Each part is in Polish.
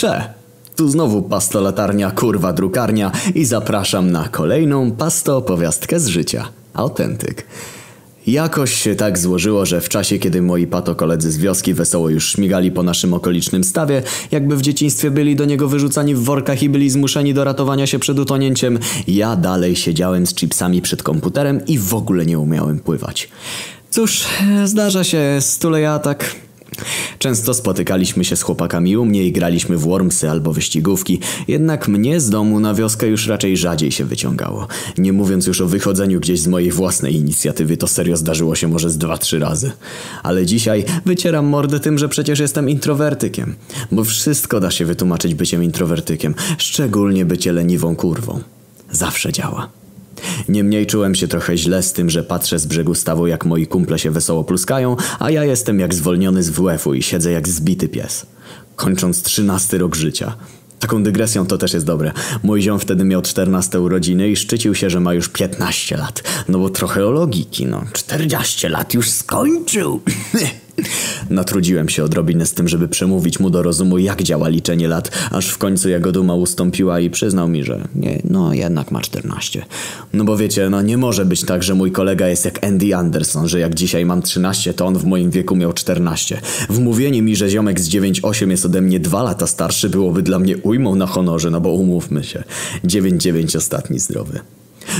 Cze! Tu znowu pastolatarnia, kurwa drukarnia i zapraszam na kolejną pasto opowiastkę z życia. Autentyk. Jakoś się tak złożyło, że w czasie, kiedy moi pato koledzy z wioski wesoło już śmigali po naszym okolicznym stawie, jakby w dzieciństwie byli do niego wyrzucani w workach i byli zmuszeni do ratowania się przed utonięciem, ja dalej siedziałem z chipsami przed komputerem i w ogóle nie umiałem pływać. Cóż, zdarza się, stule ja tak Często spotykaliśmy się z chłopakami u mnie i graliśmy w Wormsy albo wyścigówki, jednak mnie z domu na wioskę już raczej rzadziej się wyciągało. Nie mówiąc już o wychodzeniu gdzieś z mojej własnej inicjatywy, to serio zdarzyło się może z dwa, trzy razy. Ale dzisiaj wycieram mordę tym, że przecież jestem introwertykiem. Bo wszystko da się wytłumaczyć byciem introwertykiem, szczególnie bycie leniwą kurwą. Zawsze działa. Niemniej czułem się trochę źle z tym, że patrzę z brzegu stawu jak moi kumple się wesoło pluskają, a ja jestem jak zwolniony z WF-u i siedzę jak zbity pies. Kończąc trzynasty rok życia. Taką dygresją to też jest dobre. Mój ziom wtedy miał 14 urodziny i szczycił się, że ma już 15 lat. No bo trochę o logiki, no. 40 lat już skończył. Natrudziłem się odrobinę z tym, żeby przemówić mu do rozumu, jak działa liczenie lat, aż w końcu jego duma ustąpiła i przyznał mi, że nie, no jednak ma 14. No bo wiecie, no nie może być tak, że mój kolega jest jak Andy Anderson, że jak dzisiaj mam 13, to on w moim wieku miał 14. Wmówienie mi, że ziomek z 9-8 jest ode mnie dwa lata starszy byłoby dla mnie ujmą na honorze, no bo umówmy się. 9-9 ostatni zdrowy.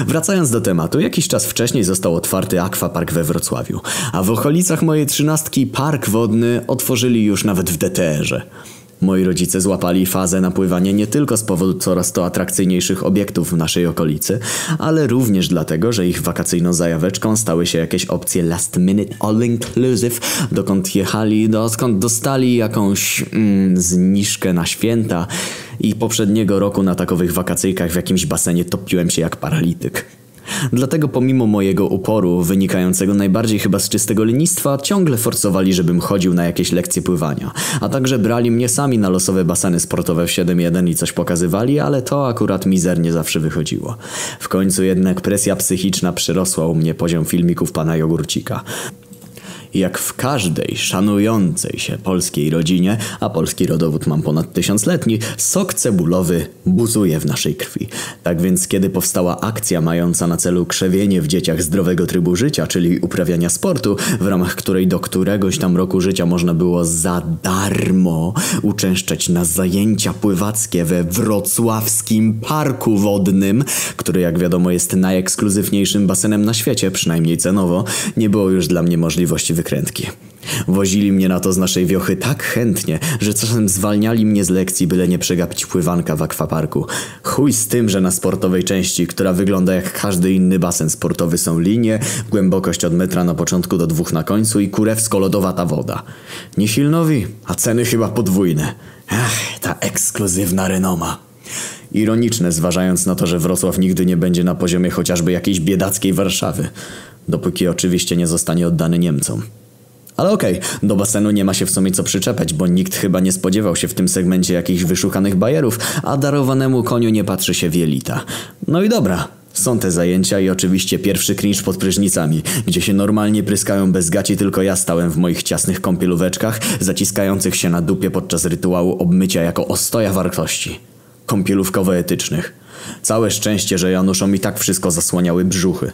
Wracając do tematu, jakiś czas wcześniej został otwarty akwapark we Wrocławiu, a w okolicach mojej trzynastki park wodny otworzyli już nawet w DTR-ze. Moi rodzice złapali fazę napływania nie tylko z powodu coraz to atrakcyjniejszych obiektów w naszej okolicy, ale również dlatego, że ich wakacyjną zajaweczką stały się jakieś opcje last minute all inclusive, dokąd jechali, dokąd dostali jakąś mm, zniżkę na święta i poprzedniego roku na takowych wakacyjkach w jakimś basenie topiłem się jak paralityk. Dlatego pomimo mojego uporu, wynikającego najbardziej chyba z czystego lenistwa, ciągle forsowali, żebym chodził na jakieś lekcje pływania. A także brali mnie sami na losowe baseny sportowe w 7.1 i coś pokazywali, ale to akurat mizernie zawsze wychodziło. W końcu jednak presja psychiczna przyrosła u mnie poziom filmików pana Jogurcika. Jak w każdej szanującej się polskiej rodzinie, a polski rodowód mam ponad tysiącletni, sok cebulowy buzuje w naszej krwi. Tak więc kiedy powstała akcja mająca na celu krzewienie w dzieciach zdrowego trybu życia, czyli uprawiania sportu, w ramach której do któregoś tam roku życia można było za darmo uczęszczać na zajęcia pływackie we wrocławskim parku wodnym, który jak wiadomo jest najekskluzywniejszym basenem na świecie, przynajmniej cenowo, nie było już dla mnie możliwości wykrętki. Wozili mnie na to z naszej wiochy tak chętnie, że czasem zwalniali mnie z lekcji, byle nie przegapić pływanka w akwaparku. Chuj z tym, że na sportowej części, która wygląda jak każdy inny basen sportowy są linie, głębokość od metra na początku do dwóch na końcu i kurewsko-lodowata woda. Niechilnowi, a ceny chyba podwójne. Ach, ta ekskluzywna renoma. Ironiczne, zważając na to, że Wrocław nigdy nie będzie na poziomie chociażby jakiejś biedackiej Warszawy. Dopóki oczywiście nie zostanie oddany Niemcom. Ale okej, okay, do basenu nie ma się w sumie co przyczepiać, bo nikt chyba nie spodziewał się w tym segmencie jakichś wyszukanych bajerów, a darowanemu koniu nie patrzy się w jelita. No i dobra, są te zajęcia i oczywiście pierwszy cringe pod prysznicami, gdzie się normalnie pryskają bez gaci, tylko ja stałem w moich ciasnych kąpielóweczkach, zaciskających się na dupie podczas rytuału obmycia jako ostoja wartości. Kąpielówkowo-etycznych. Całe szczęście, że Januszom i tak wszystko zasłaniały brzuchy.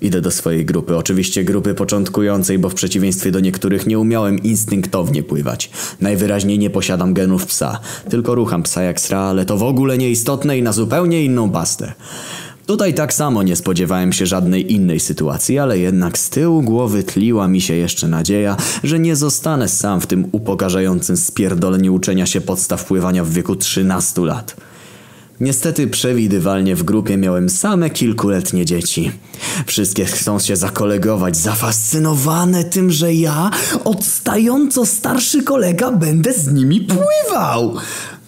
Idę do swojej grupy, oczywiście grupy początkującej, bo w przeciwieństwie do niektórych nie umiałem instynktownie pływać. Najwyraźniej nie posiadam genów psa, tylko rucham psa jak sra, ale to w ogóle nieistotne i na zupełnie inną pastę. Tutaj tak samo nie spodziewałem się żadnej innej sytuacji, ale jednak z tyłu głowy tliła mi się jeszcze nadzieja, że nie zostanę sam w tym upokarzającym spierdoleniu uczenia się podstaw pływania w wieku 13 lat. Niestety przewidywalnie w grupie miałem same kilkuletnie dzieci. Wszystkie chcą się zakolegować, zafascynowane tym, że ja, odstająco starszy kolega, będę z nimi pływał.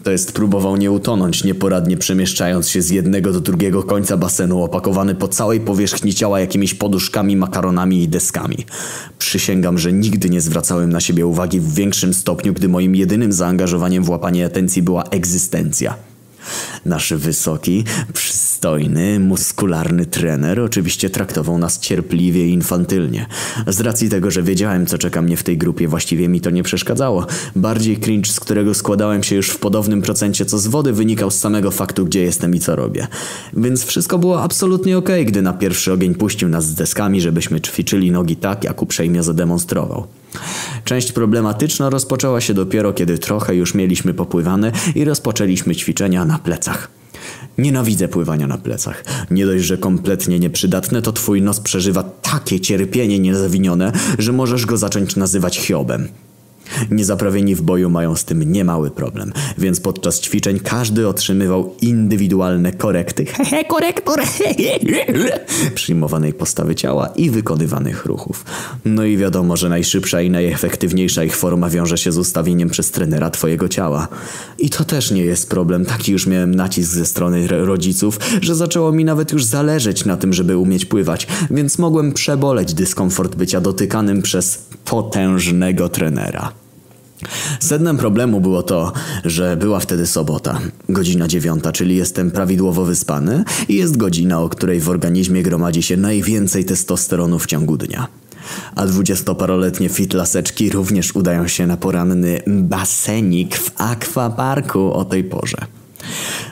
To jest próbował nie utonąć, nieporadnie przemieszczając się z jednego do drugiego końca basenu, opakowany po całej powierzchni ciała jakimiś poduszkami, makaronami i deskami. Przysięgam, że nigdy nie zwracałem na siebie uwagi w większym stopniu, gdy moim jedynym zaangażowaniem w łapanie atencji była egzystencja. Nasz wysoki, przystojny muskularny trener oczywiście traktował nas cierpliwie i infantylnie. Z racji tego, że wiedziałem, co czeka mnie w tej grupie, właściwie mi to nie przeszkadzało. Bardziej cringe, z którego składałem się już w podobnym procencie co z wody, wynikał z samego faktu, gdzie jestem i co robię. Więc wszystko było absolutnie okej, gdy na pierwszy ogień puścił nas z deskami, żebyśmy ćwiczyli nogi tak, jak uprzejmie zademonstrował. Część problematyczna rozpoczęła się dopiero, kiedy trochę już mieliśmy popływane i rozpoczęliśmy ćwiczenia na plecach. Nienawidzę pływania na plecach. Nie dość, że kompletnie nieprzydatne, to twój nos przeżywa takie cierpienie niezawinione, że możesz go zacząć nazywać Hiobem. Niezaprawieni w boju mają z tym niemały problem, więc podczas ćwiczeń każdy otrzymywał indywidualne korekty hehe, korektor przyjmowanej postawy ciała i wykonywanych ruchów. No i wiadomo, że najszybsza i najefektywniejsza ich forma wiąże się z ustawieniem przez trenera twojego ciała. I to też nie jest problem, taki już miałem nacisk ze strony rodziców, że zaczęło mi nawet już zależeć na tym, żeby umieć pływać, więc mogłem przeboleć dyskomfort bycia dotykanym przez potężnego trenera. Sednem problemu było to, że była wtedy sobota, godzina dziewiąta, czyli jestem prawidłowo wyspany i jest godzina, o której w organizmie gromadzi się najwięcej testosteronu w ciągu dnia. A dwudziestoparoletnie fitlaseczki również udają się na poranny basenik w akwaparku o tej porze.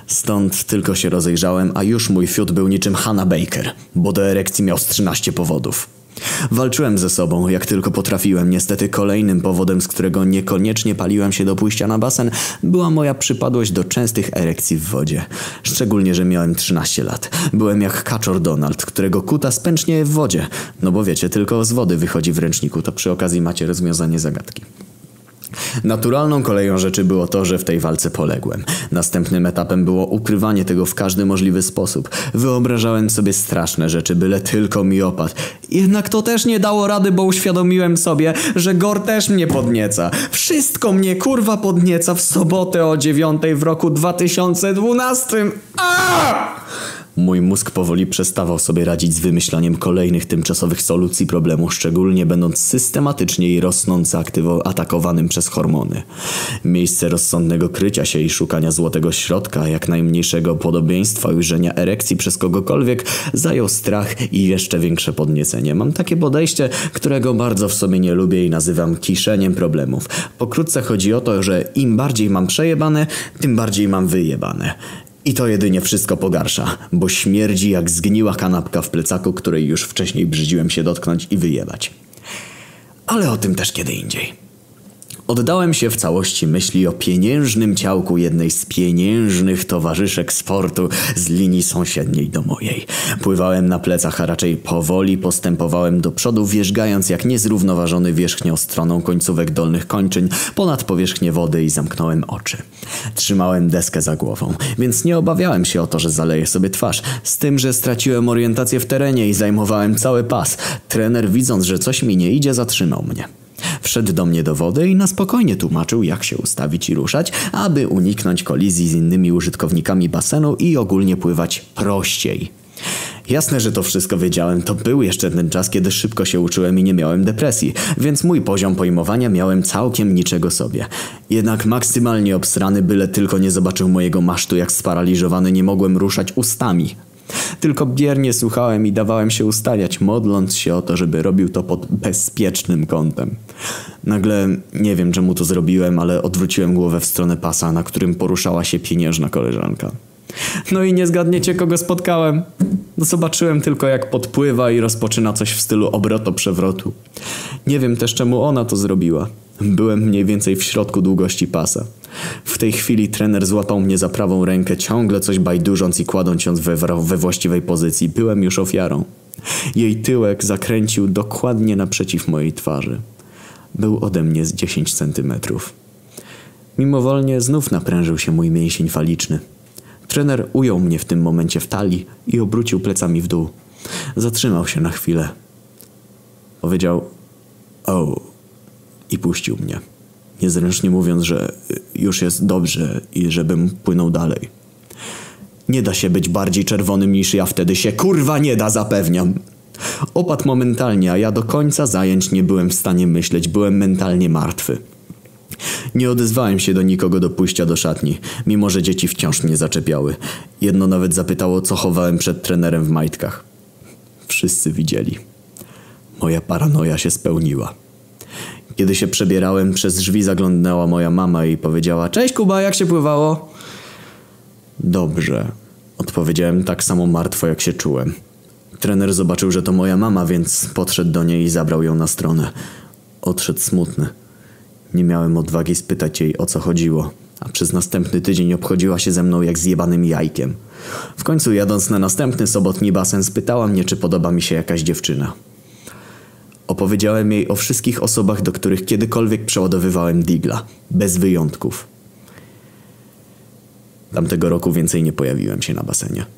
Stąd tylko się rozejrzałem, a już mój fiut był niczym Hannah Baker, bo do erekcji miał z 13 powodów. Walczyłem ze sobą, jak tylko potrafiłem. Niestety kolejnym powodem, z którego niekoniecznie paliłem się do pójścia na basen, była moja przypadłość do częstych erekcji w wodzie. Szczególnie, że miałem 13 lat. Byłem jak kaczor Donald, którego kuta spęcznie w wodzie. No bo wiecie, tylko z wody wychodzi w ręczniku, to przy okazji macie rozwiązanie zagadki. Naturalną koleją rzeczy było to, że w tej walce poległem. Następnym etapem było ukrywanie tego w każdy możliwy sposób. Wyobrażałem sobie straszne rzeczy, byle tylko mi opadł. Jednak to też nie dało rady, bo uświadomiłem sobie, że Gor też mnie podnieca. Wszystko mnie kurwa podnieca w sobotę o dziewiątej w roku 2012. Aaaa! Mój mózg powoli przestawał sobie radzić z wymyślaniem kolejnych tymczasowych solucji problemu, szczególnie będąc systematycznie i rosnąco aktywo atakowanym przez hormony. Miejsce rozsądnego krycia się i szukania złotego środka, jak najmniejszego podobieństwa ujrzenia erekcji przez kogokolwiek, zajął strach i jeszcze większe podniecenie. Mam takie podejście, którego bardzo w sobie nie lubię i nazywam kiszeniem problemów. Pokrótce chodzi o to, że im bardziej mam przejebane, tym bardziej mam wyjebane. I to jedynie wszystko pogarsza, bo śmierdzi jak zgniła kanapka w plecaku, której już wcześniej brzydziłem się dotknąć i wyjebać. Ale o tym też kiedy indziej. Oddałem się w całości myśli o pieniężnym ciałku jednej z pieniężnych towarzyszek sportu z linii sąsiedniej do mojej. Pływałem na plecach, a raczej powoli postępowałem do przodu, wierzgając jak niezrównoważony wierzchnią stroną końcówek dolnych kończyn ponad powierzchnię wody i zamknąłem oczy. Trzymałem deskę za głową, więc nie obawiałem się o to, że zaleję sobie twarz. Z tym, że straciłem orientację w terenie i zajmowałem cały pas. Trener widząc, że coś mi nie idzie, zatrzymał mnie. Wszedł do mnie do wody i na spokojnie tłumaczył, jak się ustawić i ruszać, aby uniknąć kolizji z innymi użytkownikami basenu i ogólnie pływać prościej. Jasne, że to wszystko wiedziałem, to był jeszcze ten czas, kiedy szybko się uczyłem i nie miałem depresji, więc mój poziom pojmowania miałem całkiem niczego sobie. Jednak maksymalnie obsrany, byle tylko nie zobaczył mojego masztu, jak sparaliżowany nie mogłem ruszać ustami. Tylko biernie słuchałem i dawałem się ustawiać, modląc się o to, żeby robił to pod bezpiecznym kątem. Nagle nie wiem czemu to zrobiłem, ale odwróciłem głowę w stronę pasa, na którym poruszała się pieniężna koleżanka. No i nie zgadniecie kogo spotkałem. No zobaczyłem tylko jak podpływa i rozpoczyna coś w stylu obroto-przewrotu. Nie wiem też czemu ona to zrobiła. Byłem mniej więcej w środku długości pasa. W tej chwili trener złapał mnie za prawą rękę, ciągle coś bajdurząc i kładąc ją we, we właściwej pozycji. Byłem już ofiarą. Jej tyłek zakręcił dokładnie naprzeciw mojej twarzy. Był ode mnie z 10 centymetrów. Mimowolnie znów naprężył się mój mięsień faliczny. Trener ujął mnie w tym momencie w talii i obrócił plecami w dół. Zatrzymał się na chwilę. Powiedział: O, i puścił mnie. Niezręcznie mówiąc, że już jest dobrze i żebym płynął dalej. Nie da się być bardziej czerwonym niż ja wtedy się kurwa nie da, zapewniam. Opadł momentalnie, a ja do końca zajęć nie byłem w stanie myśleć, byłem mentalnie martwy. Nie odezwałem się do nikogo do pójścia do szatni, mimo że dzieci wciąż mnie zaczepiały. Jedno nawet zapytało, co chowałem przed trenerem w majtkach. Wszyscy widzieli. Moja paranoja się spełniła. Kiedy się przebierałem, przez drzwi zaglądnęła moja mama i powiedziała Cześć Kuba, jak się pływało? Dobrze, odpowiedziałem tak samo martwo jak się czułem. Trener zobaczył, że to moja mama, więc podszedł do niej i zabrał ją na stronę. Odszedł smutny. Nie miałem odwagi spytać jej o co chodziło, a przez następny tydzień obchodziła się ze mną jak zjebanym jajkiem. W końcu jadąc na następny sobotni basen spytała mnie, czy podoba mi się jakaś dziewczyna. Opowiedziałem jej o wszystkich osobach, do których kiedykolwiek przeładowywałem digla, bez wyjątków. Tamtego roku więcej nie pojawiłem się na basenie.